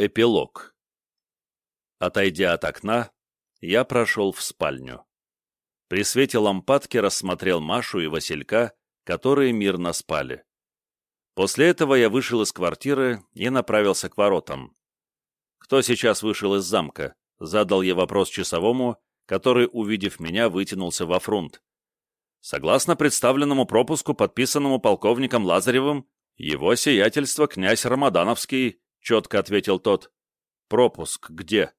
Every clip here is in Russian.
Эпилог. Отойдя от окна, я прошел в спальню. При свете лампадки рассмотрел Машу и Василька, которые мирно спали. После этого я вышел из квартиры и направился к воротам. «Кто сейчас вышел из замка?» — задал я вопрос часовому, который, увидев меня, вытянулся во фрунт. Согласно представленному пропуску, подписанному полковником Лазаревым, его сиятельство князь Рамадановский — четко ответил тот. «Пропуск где?»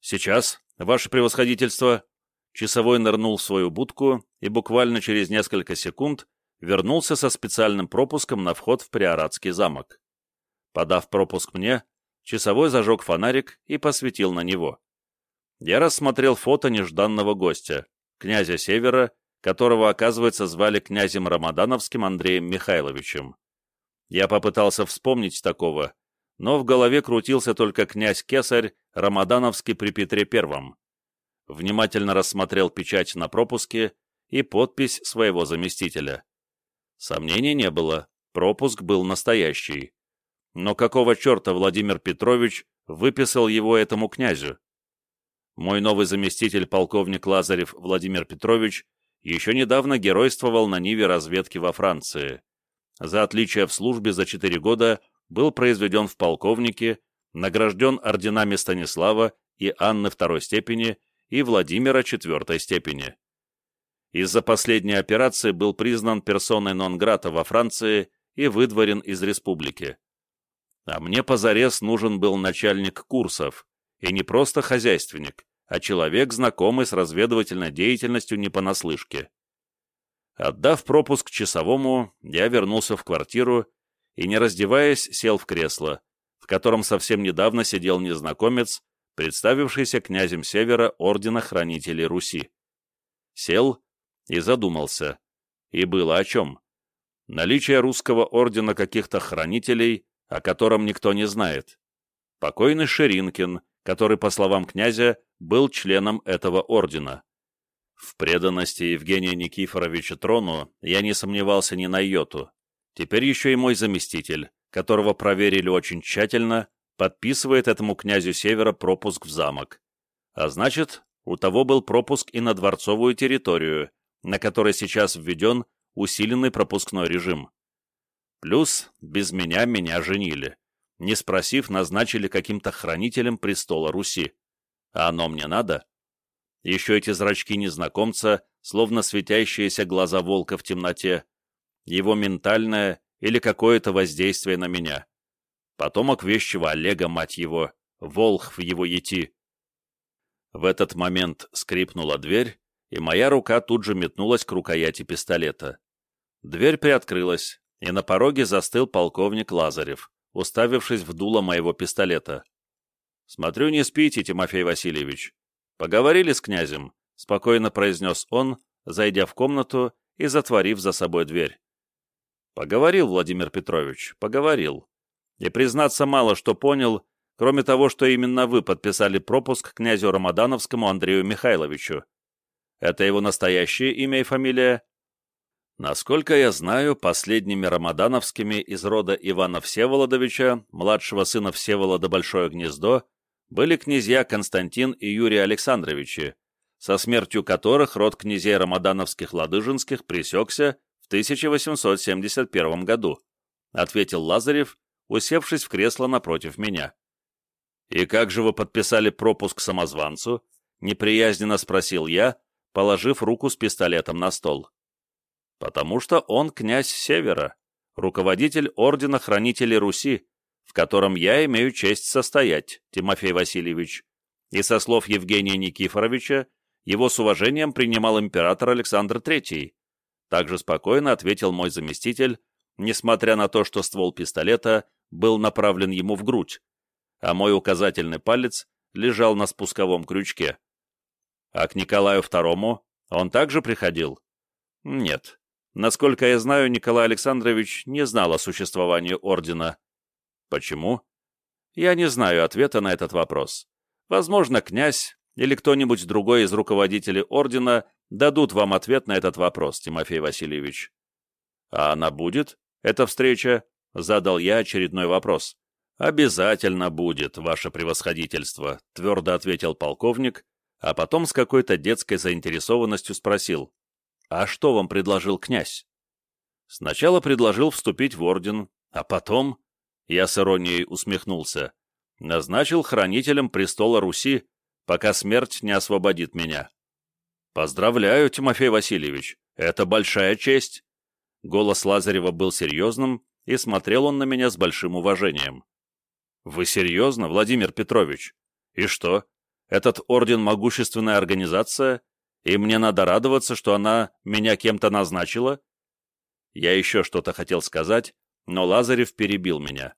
«Сейчас, ваше превосходительство». Часовой нырнул в свою будку и буквально через несколько секунд вернулся со специальным пропуском на вход в Приоратский замок. Подав пропуск мне, часовой зажег фонарик и посветил на него. Я рассмотрел фото нежданного гостя, князя Севера, которого, оказывается, звали князем Рамадановским Андреем Михайловичем. Я попытался вспомнить такого, но в голове крутился только князь-кесарь Рамадановский при Петре Первом. Внимательно рассмотрел печать на пропуске и подпись своего заместителя. Сомнений не было, пропуск был настоящий. Но какого черта Владимир Петрович выписал его этому князю? Мой новый заместитель, полковник Лазарев Владимир Петрович, еще недавно геройствовал на Ниве разведки во Франции. За отличие в службе за четыре года был произведен в полковнике, награжден орденами Станислава и Анны второй степени и Владимира четвертой степени. Из-за последней операции был признан персоной нон-грата во Франции и выдворен из республики. А мне позарез нужен был начальник курсов, и не просто хозяйственник, а человек, знакомый с разведывательной деятельностью не понаслышке. Отдав пропуск часовому, я вернулся в квартиру и, не раздеваясь, сел в кресло, в котором совсем недавно сидел незнакомец, представившийся князем Севера Ордена Хранителей Руси. Сел и задумался. И было о чем. Наличие русского ордена каких-то хранителей, о котором никто не знает. Покойный Ширинкин, который, по словам князя, был членом этого ордена. В преданности Евгения Никифоровича трону я не сомневался ни на йоту. Теперь еще и мой заместитель, которого проверили очень тщательно, подписывает этому князю Севера пропуск в замок. А значит, у того был пропуск и на дворцовую территорию, на которой сейчас введен усиленный пропускной режим. Плюс без меня меня женили. Не спросив, назначили каким-то хранителем престола Руси. А оно мне надо? Еще эти зрачки незнакомца, словно светящиеся глаза волка в темноте, его ментальное или какое-то воздействие на меня. Потомок вещего Олега, мать его, волх в его ети. В этот момент скрипнула дверь, и моя рука тут же метнулась к рукояти пистолета. Дверь приоткрылась, и на пороге застыл полковник Лазарев, уставившись в дуло моего пистолета. «Смотрю, не спите, Тимофей Васильевич. Поговорили с князем?» — спокойно произнес он, зайдя в комнату и затворив за собой дверь. Поговорил, Владимир Петрович, поговорил. И, признаться, мало что понял, кроме того, что именно вы подписали пропуск князю Рамадановскому Андрею Михайловичу. Это его настоящее имя и фамилия? Насколько я знаю, последними Рамадановскими из рода Ивана Всеволодовича, младшего сына Всеволода Большое Гнездо, были князья Константин и Юрий Александровичи, со смертью которых род князей Рамадановских-Ладыжинских пресекся в 1871 году, ответил Лазарев, усевшись в кресло напротив меня. «И как же вы подписали пропуск самозванцу?» — неприязненно спросил я, положив руку с пистолетом на стол. «Потому что он князь Севера, руководитель Ордена Хранителей Руси, в котором я имею честь состоять, Тимофей Васильевич, и со слов Евгения Никифоровича, его с уважением принимал император Александр Третий, также спокойно ответил мой заместитель, несмотря на то, что ствол пистолета был направлен ему в грудь, а мой указательный палец лежал на спусковом крючке. А к Николаю II он также приходил? Нет. Насколько я знаю, Николай Александрович не знал о существовании ордена. Почему? Я не знаю ответа на этот вопрос. Возможно, князь или кто-нибудь другой из руководителей ордена дадут вам ответ на этот вопрос, Тимофей Васильевич. А она будет, эта встреча? Задал я очередной вопрос. «Обязательно будет, ваше превосходительство», — твердо ответил полковник, а потом с какой-то детской заинтересованностью спросил, «А что вам предложил князь?» «Сначала предложил вступить в орден, а потом...» Я с иронией усмехнулся. «Назначил хранителем престола Руси, пока смерть не освободит меня». «Поздравляю, Тимофей Васильевич, это большая честь!» Голос Лазарева был серьезным, и смотрел он на меня с большим уважением. «Вы серьезно, Владимир Петрович? И что? Этот орден — могущественная организация, и мне надо радоваться, что она меня кем-то назначила?» Я еще что-то хотел сказать, но Лазарев перебил меня.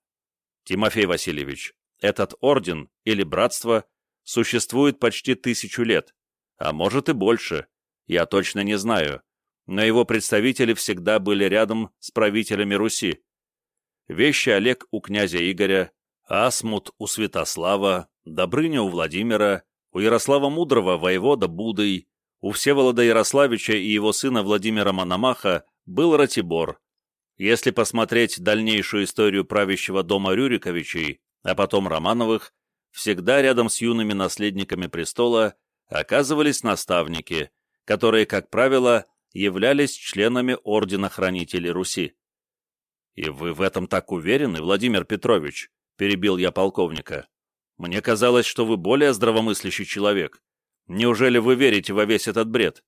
«Тимофей Васильевич, этот орден или братство существует почти тысячу лет, а может и больше, я точно не знаю, но его представители всегда были рядом с правителями Руси. Вещи Олег у князя Игоря, Асмут у Святослава, Добрыня у Владимира, у Ярослава Мудрого воевода Будой, у Всеволода Ярославича и его сына Владимира Мономаха был Ратибор. Если посмотреть дальнейшую историю правящего дома Рюриковичей, а потом Романовых, всегда рядом с юными наследниками престола оказывались наставники, которые, как правило, являлись членами Ордена Хранителей Руси. «И вы в этом так уверены, Владимир Петрович?» перебил я полковника. «Мне казалось, что вы более здравомыслящий человек. Неужели вы верите во весь этот бред?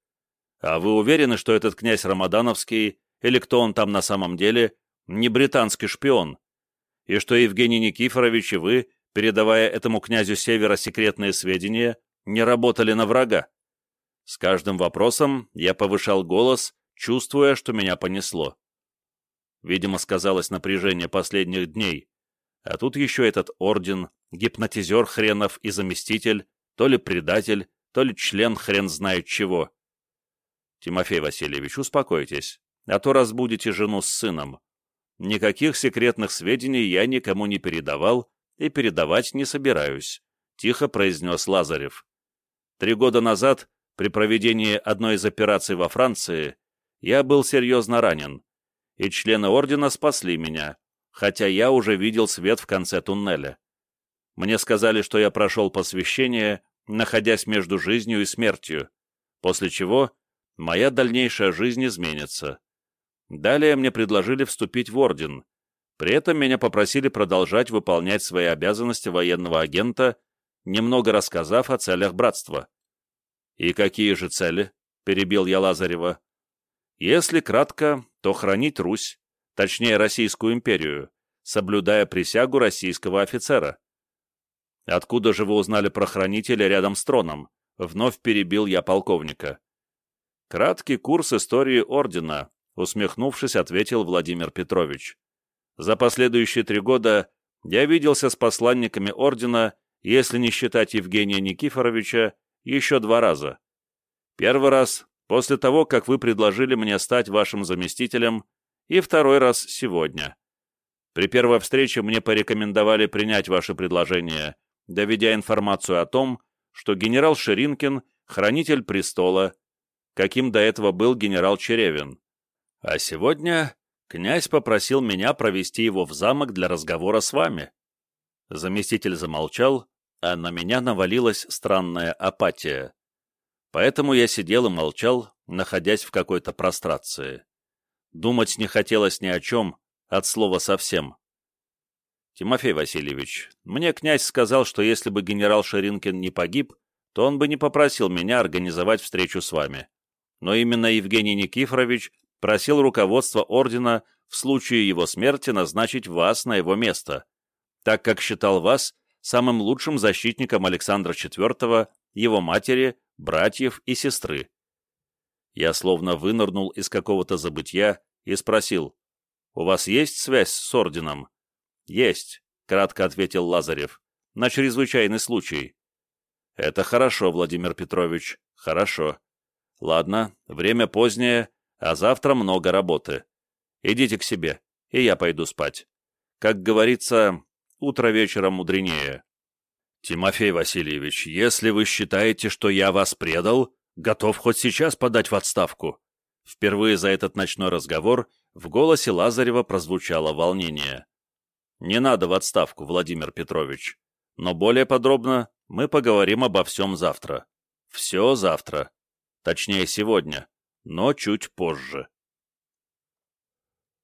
А вы уверены, что этот князь Рамадановский, или кто он там на самом деле, не британский шпион? И что Евгений Никифорович и вы, передавая этому князю Севера секретные сведения, не работали на врага?» С каждым вопросом я повышал голос, чувствуя, что меня понесло. Видимо, сказалось напряжение последних дней, а тут еще этот орден, гипнотизер хренов и заместитель, то ли предатель, то ли член хрен знает чего. Тимофей Васильевич, успокойтесь, а то разбудите жену с сыном. Никаких секретных сведений я никому не передавал и передавать не собираюсь, тихо произнес Лазарев. Три года назад, при проведении одной из операций во Франции, я был серьезно ранен, и члены ордена спасли меня, хотя я уже видел свет в конце туннеля. Мне сказали, что я прошел посвящение, находясь между жизнью и смертью, после чего моя дальнейшая жизнь изменится. Далее мне предложили вступить в орден. При этом меня попросили продолжать выполнять свои обязанности военного агента, немного рассказав о целях братства. «И какие же цели?» — перебил я Лазарева. «Если кратко, то хранить Русь, точнее Российскую империю, соблюдая присягу российского офицера. «Откуда же вы узнали про хранителя рядом с троном?» — вновь перебил я полковника. «Краткий курс истории Ордена», — усмехнувшись, ответил Владимир Петрович. «За последующие три года я виделся с посланниками Ордена, если не считать Евгения Никифоровича, еще два раза. Первый раз после того, как вы предложили мне стать вашим заместителем и второй раз сегодня. При первой встрече мне порекомендовали принять ваше предложение, доведя информацию о том, что генерал Ширинкин – хранитель престола, каким до этого был генерал Черевин. А сегодня князь попросил меня провести его в замок для разговора с вами. Заместитель замолчал, а на меня навалилась странная апатия. Поэтому я сидел и молчал, находясь в какой-то прострации. Думать не хотелось ни о чем, от слова совсем. Тимофей Васильевич, мне князь сказал, что если бы генерал Ширинкин не погиб, то он бы не попросил меня организовать встречу с вами. Но именно Евгений Никифорович просил руководство ордена в случае его смерти назначить вас на его место, так как считал вас самым лучшим защитником Александра IV, его матери, братьев и сестры. Я словно вынырнул из какого-то забытья и спросил, «У вас есть связь с орденом?» «Есть», — кратко ответил Лазарев, — «на чрезвычайный случай». «Это хорошо, Владимир Петрович, хорошо. Ладно, время позднее, а завтра много работы. Идите к себе, и я пойду спать. Как говорится, утро вечера мудренее». «Тимофей Васильевич, если вы считаете, что я вас предал, Готов хоть сейчас подать в отставку. Впервые за этот ночной разговор в голосе Лазарева прозвучало волнение. Не надо в отставку, Владимир Петрович. Но более подробно мы поговорим обо всем завтра. Все завтра. Точнее, сегодня, но чуть позже.